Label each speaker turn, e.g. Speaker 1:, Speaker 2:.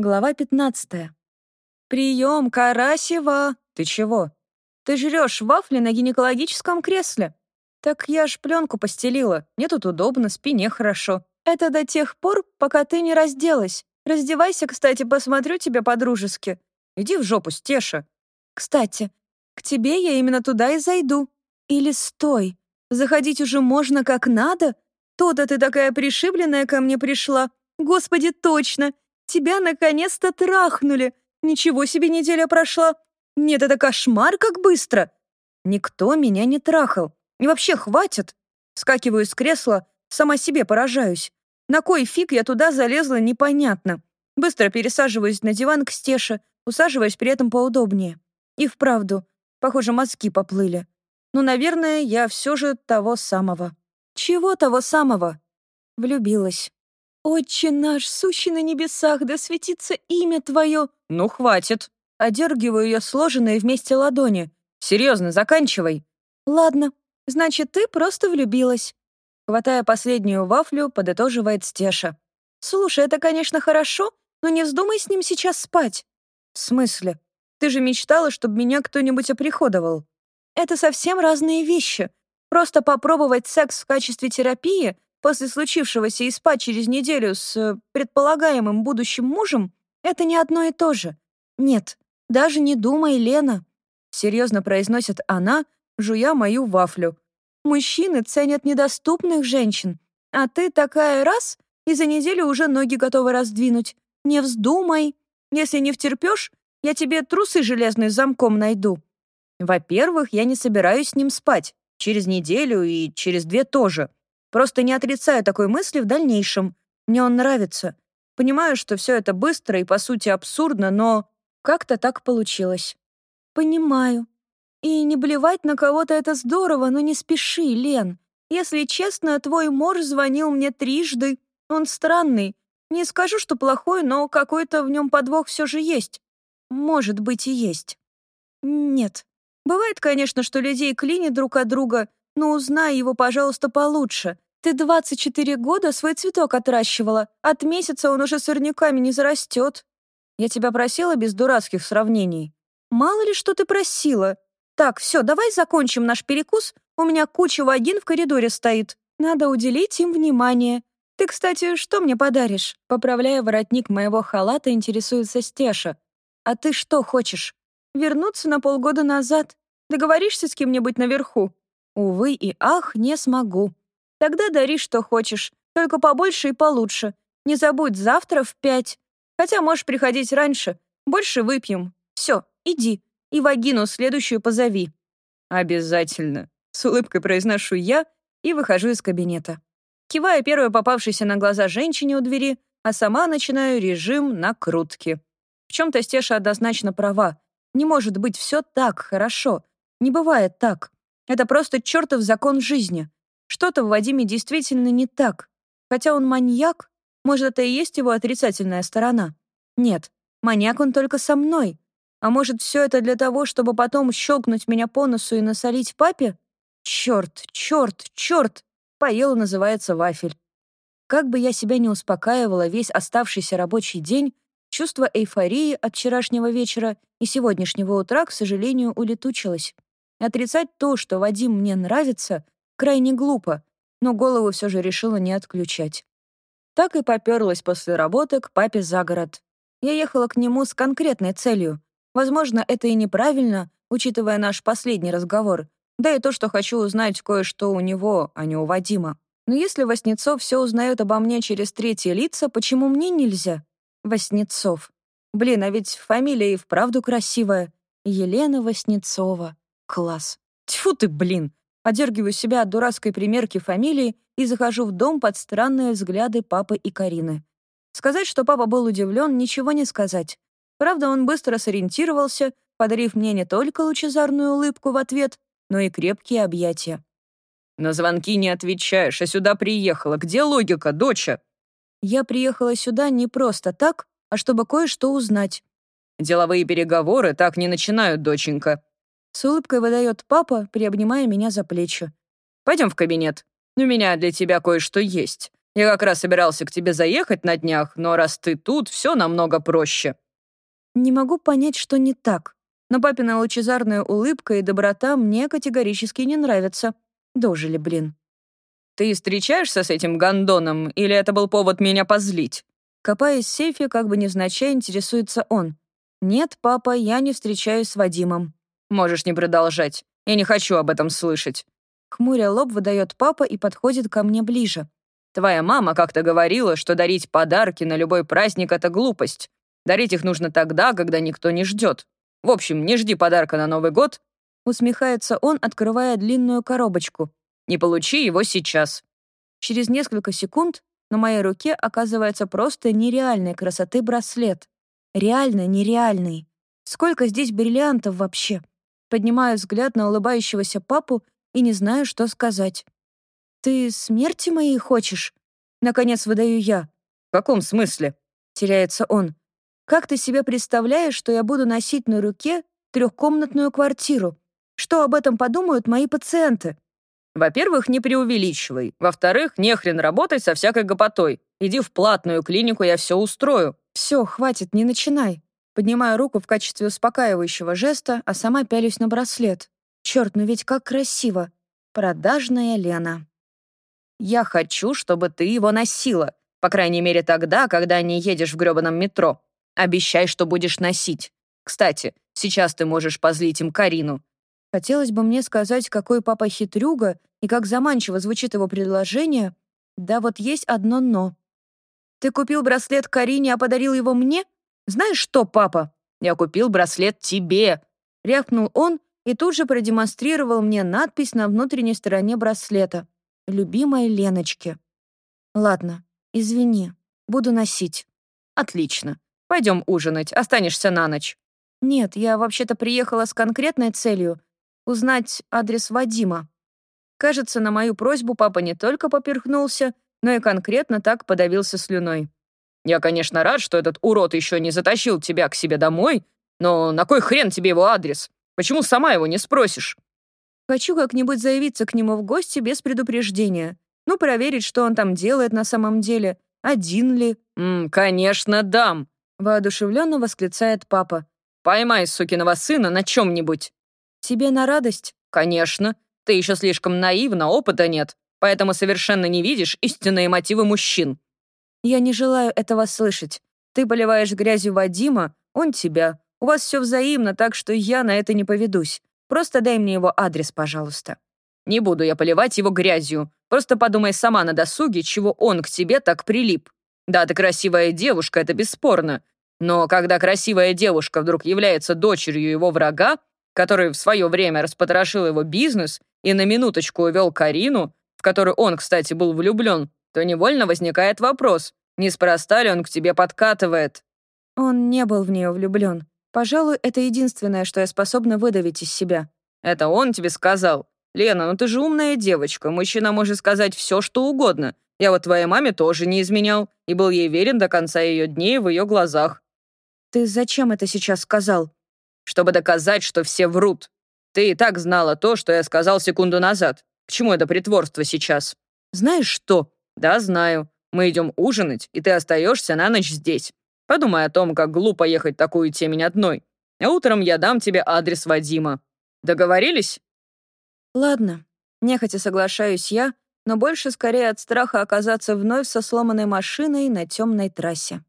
Speaker 1: Глава 15. «Прием, Карасева!» «Ты чего?» «Ты жрешь вафли на гинекологическом кресле?» «Так я ж пленку постелила. Мне тут удобно, спине хорошо. Это до тех пор, пока ты не разделась. Раздевайся, кстати, посмотрю тебя по-дружески. Иди в жопу, Стеша. Кстати, к тебе я именно туда и зайду. Или стой. Заходить уже можно как надо? То-то ты такая пришибленная ко мне пришла. Господи, точно! Тебя наконец-то трахнули! Ничего себе неделя прошла! Нет, это кошмар, как быстро! Никто меня не трахал. И вообще, хватит! Скакиваю с кресла, сама себе поражаюсь. На кой фиг я туда залезла, непонятно. Быстро пересаживаюсь на диван к Стеше, усаживаясь при этом поудобнее. И вправду, похоже, мозги поплыли. Ну, наверное, я все же того самого. Чего того самого? Влюбилась. «Отче наш, сущий на небесах, да светится имя твое!» «Ну, хватит!» Одергиваю ее сложенные вместе ладони. «Серьезно, заканчивай!» «Ладно, значит, ты просто влюбилась». Хватая последнюю вафлю, подытоживает Стеша. «Слушай, это, конечно, хорошо, но не вздумай с ним сейчас спать». «В смысле? Ты же мечтала, чтобы меня кто-нибудь оприходовал». «Это совсем разные вещи. Просто попробовать секс в качестве терапии после случившегося и спать через неделю с э, предполагаемым будущим мужем — это не одно и то же. Нет, даже не думай, Лена. Серьезно произносит она, жуя мою вафлю. Мужчины ценят недоступных женщин, а ты такая раз и за неделю уже ноги готова раздвинуть. Не вздумай. Если не втерпешь, я тебе трусы железные замком найду. Во-первых, я не собираюсь с ним спать. Через неделю и через две тоже. Просто не отрицаю такой мысли в дальнейшем. Мне он нравится. Понимаю, что все это быстро и, по сути, абсурдно, но как-то так получилось. Понимаю. И не блевать на кого-то это здорово, но не спеши, Лен. Если честно, твой муж звонил мне трижды. Он странный. Не скажу, что плохой, но какой-то в нем подвох все же есть. Может быть и есть. Нет. Бывает, конечно, что людей клинит друг от друга, но узнай его, пожалуйста, получше. Ты 24 года свой цветок отращивала. От месяца он уже сорняками не зарастет. Я тебя просила без дурацких сравнений. Мало ли, что ты просила. Так, все, давай закончим наш перекус. У меня куча вагин в коридоре стоит. Надо уделить им внимание. Ты, кстати, что мне подаришь? Поправляя воротник моего халата, интересуется Стеша. А ты что хочешь? Вернуться на полгода назад? Договоришься с кем-нибудь наверху? Увы и ах, не смогу. Тогда дари, что хочешь, только побольше и получше. Не забудь, завтра в пять. Хотя можешь приходить раньше. Больше выпьем. Все, иди. И вагину следующую позови. Обязательно. С улыбкой произношу я и выхожу из кабинета. Киваю первой попавшейся на глаза женщине у двери, а сама начинаю режим накрутки. В чем-то Стеша однозначно права. Не может быть все так хорошо. Не бывает так. Это просто чертов закон жизни. Что-то в Вадиме действительно не так. Хотя он маньяк, может, это и есть его отрицательная сторона. Нет, маньяк он только со мной. А может, все это для того, чтобы потом щелкнуть меня по носу и насолить папе? Черт, черт, черт! Поела называется вафель. Как бы я себя не успокаивала весь оставшийся рабочий день, чувство эйфории от вчерашнего вечера и сегодняшнего утра, к сожалению, улетучилось. Отрицать то, что Вадим мне нравится, крайне глупо, но голову все же решила не отключать. Так и поперлась после работы к папе за город. Я ехала к нему с конкретной целью. Возможно, это и неправильно, учитывая наш последний разговор, да и то, что хочу узнать кое-что у него, а не у Вадима. Но если Васнецов все узнает обо мне через третьи лица, почему мне нельзя? Васнецов. Блин, а ведь фамилия и вправду красивая. Елена Васнецова. Класс. Тьфу ты, блин. Одергиваю себя от дурацкой примерки фамилии и захожу в дом под странные взгляды папы и Карины. Сказать, что папа был удивлен, ничего не сказать. Правда, он быстро сориентировался, подарив мне не только лучезарную улыбку в ответ, но и крепкие объятия. «На звонки не отвечаешь, а сюда приехала. Где логика, доча?» «Я приехала сюда не просто так, а чтобы кое-что узнать». «Деловые переговоры так не начинают, доченька. С улыбкой выдает папа, приобнимая меня за плечи. Пойдем в кабинет. У меня для тебя кое-что есть.
Speaker 2: Я как раз собирался к тебе заехать на днях, но раз ты тут, все намного проще».
Speaker 1: Не могу понять, что не так. Но папина лучезарная улыбка и доброта мне категорически не нравятся. Дожили, блин.
Speaker 2: «Ты встречаешься с этим гондоном, или это был повод меня позлить?»
Speaker 1: Копаясь в сейфе, как бы невзначай, интересуется он. «Нет, папа, я не встречаюсь с Вадимом».
Speaker 2: «Можешь не продолжать. Я не хочу об этом слышать».
Speaker 1: Хмуря лоб выдает папа и подходит ко мне ближе.
Speaker 2: «Твоя мама как-то говорила, что дарить подарки на любой праздник — это глупость. Дарить их нужно тогда, когда никто не ждет. В общем, не жди подарка на Новый год».
Speaker 1: Усмехается он, открывая длинную коробочку.
Speaker 2: «Не получи его сейчас».
Speaker 1: Через несколько секунд на моей руке оказывается просто нереальной красоты браслет. Реально нереальный. Сколько здесь бриллиантов вообще? Поднимаю взгляд на улыбающегося папу и не знаю, что сказать. «Ты смерти моей хочешь?» Наконец выдаю я.
Speaker 2: «В каком смысле?»
Speaker 1: Теряется он. «Как ты себе представляешь, что я буду носить на руке трехкомнатную квартиру? Что об этом подумают мои пациенты?»
Speaker 2: Во-первых, не преувеличивай. Во-вторых, не хрен работать со всякой гопотой. Иди в платную клинику, я все устрою.
Speaker 1: Все, хватит, не начинай. Поднимаю руку в качестве успокаивающего жеста, а сама пялюсь на браслет. Черт, ну ведь как красиво. Продажная Лена.
Speaker 2: Я хочу, чтобы ты его носила. По крайней мере, тогда, когда не едешь в грёбаном метро. Обещай, что будешь носить. Кстати, сейчас ты можешь позлить им Карину.
Speaker 1: Хотелось бы мне сказать, какой папа хитрюга и как заманчиво звучит его предложение. Да вот есть одно «но». «Ты купил браслет Карине, а подарил его мне? Знаешь что, папа?
Speaker 2: Я купил браслет тебе!»
Speaker 1: Рявкнул он и тут же продемонстрировал мне надпись на внутренней стороне браслета. «Любимой Леночке». «Ладно, извини, буду носить».
Speaker 2: «Отлично. Пойдем ужинать, останешься на ночь».
Speaker 1: «Нет, я вообще-то приехала с конкретной целью узнать адрес Вадима. Кажется, на мою просьбу папа не только поперхнулся, но и конкретно так подавился слюной.
Speaker 2: «Я, конечно, рад, что этот урод еще не затащил тебя к себе домой, но на кой хрен тебе его адрес? Почему сама его не спросишь?»
Speaker 1: «Хочу как-нибудь заявиться к нему в гости без предупреждения. Ну, проверить, что он там делает на самом деле. Один ли?»
Speaker 2: «М, «Конечно, дам!»
Speaker 1: — воодушевленно восклицает папа.
Speaker 2: «Поймай сукиного сына на чем-нибудь!»
Speaker 1: «Тебе на радость?»
Speaker 2: «Конечно. Ты еще слишком наивна, опыта нет, поэтому совершенно не видишь истинные мотивы мужчин».
Speaker 1: «Я не желаю этого слышать. Ты поливаешь грязью Вадима, он тебя. У вас все взаимно, так что я на это не поведусь. Просто дай мне его адрес, пожалуйста».
Speaker 2: «Не буду я поливать его грязью. Просто подумай сама на досуге, чего он к тебе так прилип. Да, ты красивая девушка, это бесспорно. Но когда красивая девушка вдруг является дочерью его врага, который в свое время распотрошил его бизнес и на минуточку увел Карину, в которую он, кстати, был влюблен, то невольно возникает вопрос, неспроста ли он к тебе подкатывает.
Speaker 1: Он не был в нее влюблен. Пожалуй, это единственное, что я способна выдавить из себя.
Speaker 2: Это он тебе сказал? Лена, ну ты же умная девочка, мужчина может сказать все, что угодно. Я вот твоей маме тоже не изменял и был ей верен до конца ее дней в ее глазах.
Speaker 1: Ты зачем это сейчас сказал?
Speaker 2: чтобы доказать, что все врут. Ты и так знала то, что я сказал секунду назад. К чему это притворство сейчас?
Speaker 1: Знаешь что?
Speaker 2: Да, знаю. Мы идем ужинать, и ты остаешься на ночь здесь. Подумай о том, как глупо ехать такую темень одной. А утром я дам тебе адрес Вадима. Договорились?
Speaker 1: Ладно. Нехотя соглашаюсь я, но больше скорее от страха оказаться вновь со сломанной машиной на темной трассе.